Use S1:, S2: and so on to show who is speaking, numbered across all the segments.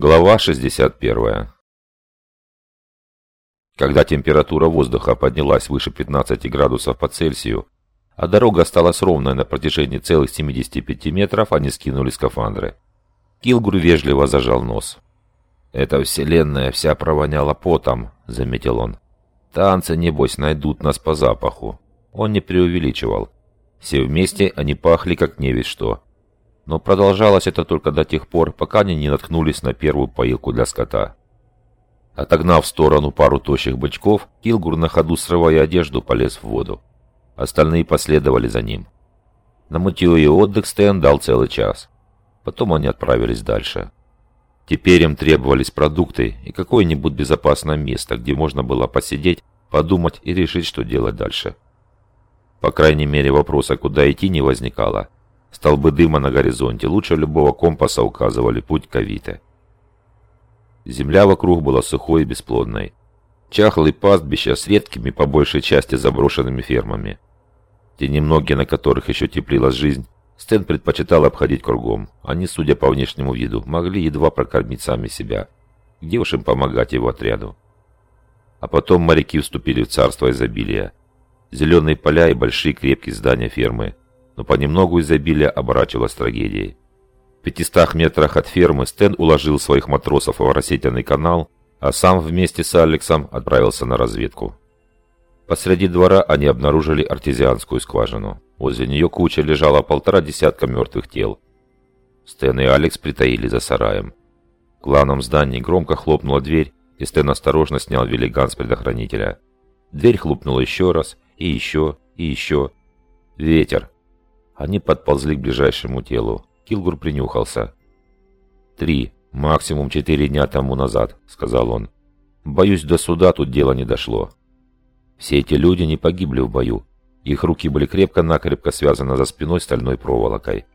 S1: Глава 61. Когда температура воздуха поднялась выше 15 градусов по Цельсию, а дорога осталась ровной на протяжении целых 75 метров, они скинули скафандры. Килгур вежливо зажал нос. «Эта вселенная вся провоняла потом», — заметил он. «Танцы, небось, найдут нас по запаху». Он не преувеличивал. Все вместе они пахли как не весь что. Но продолжалось это только до тех пор, пока они не наткнулись на первую поилку для скота. Отогнав в сторону пару тощих бычков, Килгур на ходу срывая одежду полез в воду. Остальные последовали за ним. На мытье и отдых Стэн дал целый час. Потом они отправились дальше. Теперь им требовались продукты и какое-нибудь безопасное место, где можно было посидеть, подумать и решить, что делать дальше. По крайней мере, вопроса, куда идти, не возникало. Столбы дыма на горизонте лучше любого компаса указывали путь к Авито. Земля вокруг была сухой и бесплодной. Чахлые пастбища с редкими по большей части заброшенными фермами. Те немногие, на которых еще теплилась жизнь, Стэн предпочитал обходить кругом. Они, судя по внешнему виду, могли едва прокормить сами себя. Где уж им помогать его отряду? А потом моряки вступили в царство изобилия. Зеленые поля и большие крепкие здания фермы – но понемногу изобилие оборачивалось трагедией. В 500 метрах от фермы Стэн уложил своих матросов в растительный канал, а сам вместе с Алексом отправился на разведку. Посреди двора они обнаружили артезианскую скважину. Возле нее куча лежала полтора десятка мертвых тел. Стэн и Алекс притаили за сараем. В главном здании громко хлопнула дверь, и Стэн осторожно снял велиган с предохранителя. Дверь хлопнула еще раз, и еще, и еще. Ветер. Они подползли к ближайшему телу. Килгур принюхался. «Три, максимум четыре дня тому назад», — сказал он. «Боюсь, до суда тут дело не дошло. Все эти люди не погибли в бою. Их руки были крепко-накрепко связаны за спиной стальной проволокой».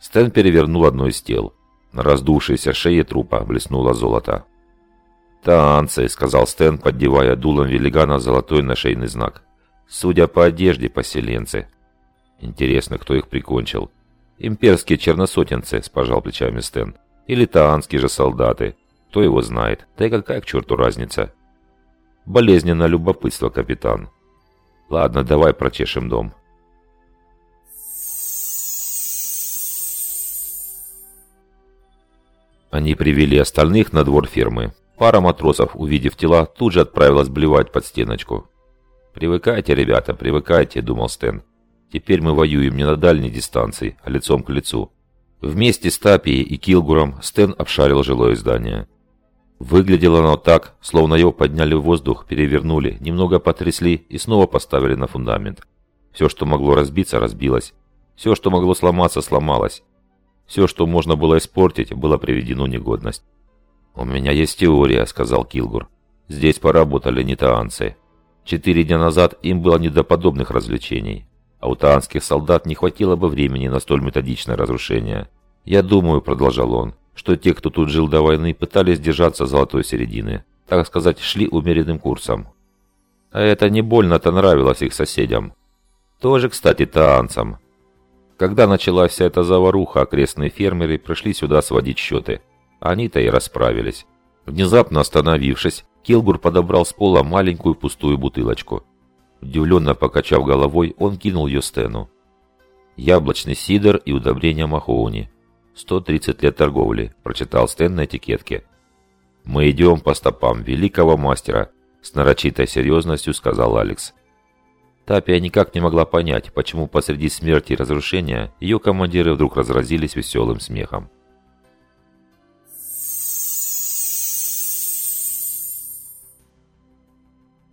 S1: Стэн перевернул одно из тел. На раздувшейся шее трупа блеснуло золото. «Танцы», — сказал Стэн, поддевая дулом велигана золотой нашейный знак. «Судя по одежде, поселенцы. Интересно, кто их прикончил? Имперские черносотенцы, спожал плечами Стэн. Или таанские же солдаты. Кто его знает? Да и какая к черту разница? Болезненно любопытство, капитан. Ладно, давай прочешем дом. Они привели остальных на двор фермы. Пара матросов, увидев тела, тут же отправилась блевать под стеночку. «Привыкайте, ребята, привыкайте», — думал Стэн. Теперь мы воюем не на дальней дистанции, а лицом к лицу. Вместе с Тапией и Килгуром Стэн обшарил жилое здание. Выглядело оно так, словно его подняли в воздух, перевернули, немного потрясли и снова поставили на фундамент. Все, что могло разбиться, разбилось. Все, что могло сломаться, сломалось. Все, что можно было испортить, было приведено негодность. «У меня есть теория», — сказал Килгур. «Здесь поработали нетаанцы. Четыре дня назад им было не до подобных развлечений. А у таанских солдат не хватило бы времени на столь методичное разрушение. «Я думаю», — продолжал он, — «что те, кто тут жил до войны, пытались держаться золотой середины, так сказать, шли умеренным курсом. А это не больно-то нравилось их соседям. Тоже, кстати, таанцам. Когда началась вся эта заваруха, окрестные фермеры пришли сюда сводить счеты. Они-то и расправились. Внезапно остановившись, Килгур подобрал с пола маленькую пустую бутылочку — Удивленно покачав головой, он кинул ее Стэну. «Яблочный сидр и удобрение Махоуни. 130 лет торговли», – прочитал Стэн на этикетке. «Мы идем по стопам великого мастера», – с нарочитой серьезностью сказал Алекс. Тапия никак не могла понять, почему посреди смерти и разрушения ее командиры вдруг разразились веселым смехом.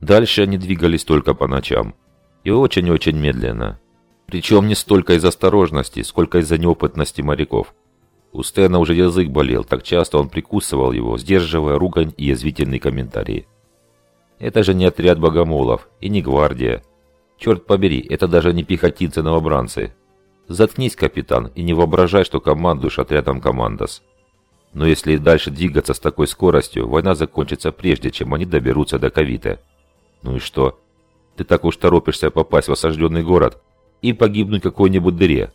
S1: Дальше они двигались только по ночам. И очень-очень медленно. Причем не столько из осторожности, сколько из-за неопытности моряков. У Стэна уже язык болел, так часто он прикусывал его, сдерживая ругань и язвительные комментарии. Это же не отряд богомолов и не гвардия. Черт побери, это даже не пехотинцы-новобранцы. Заткнись, капитан, и не воображай, что командуешь отрядом командос. Но если и дальше двигаться с такой скоростью, война закончится прежде, чем они доберутся до Кавита. Ну и что? Ты так уж торопишься попасть в осажденный город и погибнуть в какой-нибудь дыре.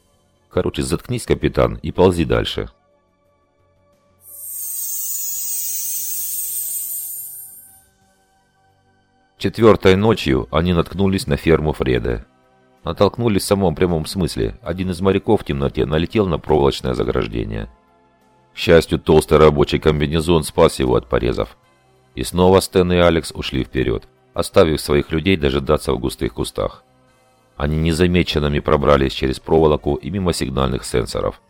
S1: Короче, заткнись, капитан, и ползи дальше. Четвертой ночью они наткнулись на ферму Фреда. Натолкнулись в самом прямом смысле. Один из моряков в темноте налетел на проволочное заграждение. К счастью, толстый рабочий комбинезон спас его от порезов. И снова Стэн и Алекс ушли вперед оставив своих людей дожидаться в густых кустах. Они незамеченными пробрались через проволоку и мимо сигнальных сенсоров.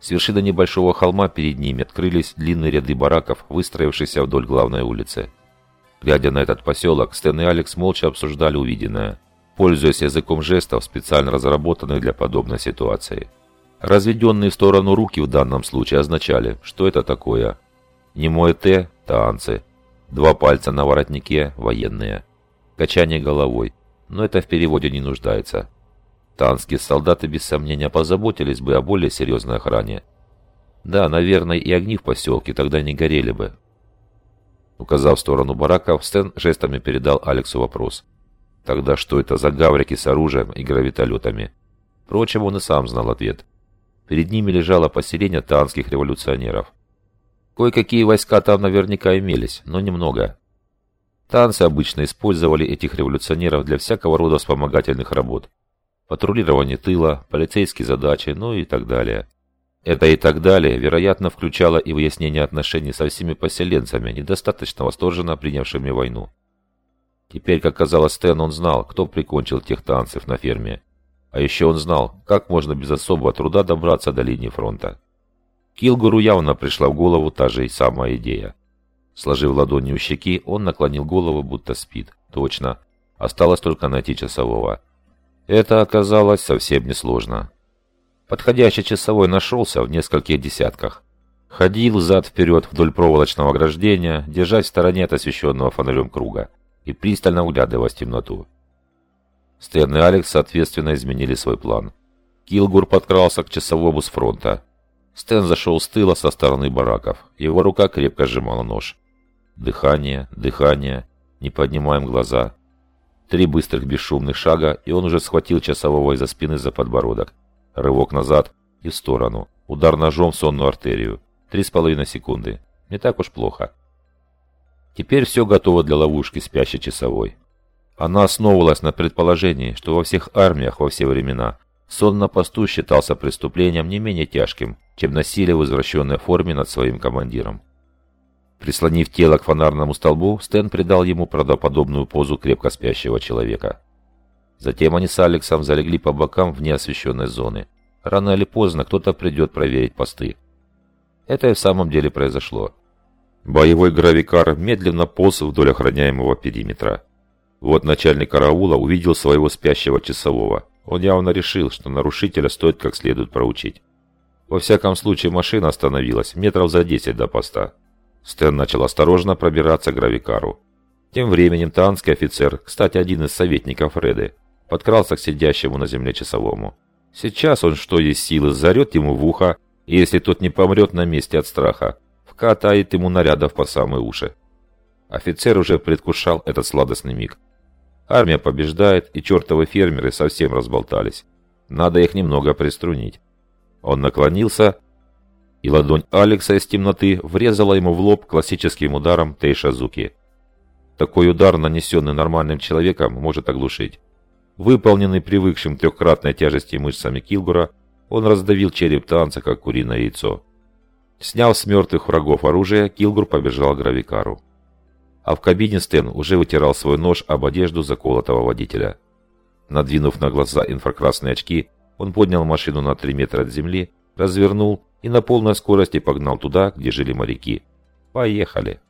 S1: С вершины небольшого холма перед ними открылись длинные ряды бараков, выстроившиеся вдоль главной улицы. Глядя на этот поселок, Стэн и Алекс молча обсуждали увиденное, пользуясь языком жестов, специально разработанных для подобной ситуации. Разведенные в сторону руки в данном случае означали, что это такое. Немое «Т» – танцы. Два пальца на воротнике – военные. Качание головой. Но это в переводе не нуждается. Танские солдаты без сомнения позаботились бы о более серьезной охране. Да, наверное, и огни в поселке тогда не горели бы, Указав в сторону бараков, Стэн жестами передал Алексу вопрос. Тогда что это за гаврики с оружием и гравитолетами? Впрочем, он и сам знал ответ. Перед ними лежало поселение танских революционеров. Кое-какие войска там наверняка имелись, но немного. Танцы обычно использовали этих революционеров для всякого рода вспомогательных работ. Патрулирование тыла, полицейские задачи, ну и так далее. Это и так далее, вероятно, включало и выяснение отношений со всеми поселенцами, недостаточно восторженно принявшими войну. Теперь, как казалось Стэн, он знал, кто прикончил тех танцев на ферме. А еще он знал, как можно без особого труда добраться до линии фронта. Килгуру явно пришла в голову та же самая идея. Сложив ладони у щеки, он наклонил голову, будто спит. Точно. Осталось только найти часового. Это оказалось совсем несложно. Подходящий часовой нашелся в нескольких десятках. Ходил зад-вперед вдоль проволочного ограждения, держась в стороне от освещенного фонарем круга и пристально углядываясь в темноту. Стэн и Алекс, соответственно, изменили свой план. Килгур подкрался к часовому с фронта. Стэн зашел с тыла со стороны бараков. Его рука крепко сжимала нож. Дыхание, дыхание, не поднимаем глаза. Три быстрых бесшумных шага, и он уже схватил часового из-за спины за подбородок Рывок назад и в сторону. Удар ножом в сонную артерию. Три с половиной секунды. Не так уж плохо. Теперь все готово для ловушки спящей часовой. Она основывалась на предположении, что во всех армиях во все времена сон на посту считался преступлением не менее тяжким, чем насилие в извращенной форме над своим командиром. Прислонив тело к фонарному столбу, Стэн придал ему правдоподобную позу крепко спящего человека. Затем они с Алексом залегли по бокам в неосвещенной зоны. Рано или поздно кто-то придет проверить посты. Это и в самом деле произошло. Боевой гравикар медленно полз вдоль охраняемого периметра. Вот начальник караула увидел своего спящего часового. Он явно решил, что нарушителя стоит как следует проучить. Во всяком случае, машина остановилась метров за 10 до поста. Стэн начал осторожно пробираться к гравикару. Тем временем танский офицер, кстати, один из советников Реды, подкрался к сидящему на земле часовому. Сейчас он, что есть силы, зарет ему в ухо, и если тот не помрет на месте от страха, вкатает ему нарядов по самые уши. Офицер уже предвкушал этот сладостный миг. Армия побеждает, и чертовы фермеры совсем разболтались. Надо их немного приструнить. Он наклонился, и ладонь Алекса из темноты врезала ему в лоб классическим ударом Тейшазуки. Такой удар, нанесенный нормальным человеком, может оглушить. Выполненный привыкшим трехкратной тяжести мышцами Килгура, он раздавил череп танца, как куриное яйцо. Сняв с мертвых врагов оружие, Килгур побежал к гравикару. А в кабине Стэн уже вытирал свой нож об одежду заколотого водителя. Надвинув на глаза инфракрасные очки, он поднял машину на 3 метра от земли, развернул и на полной скорости погнал туда, где жили моряки. Поехали!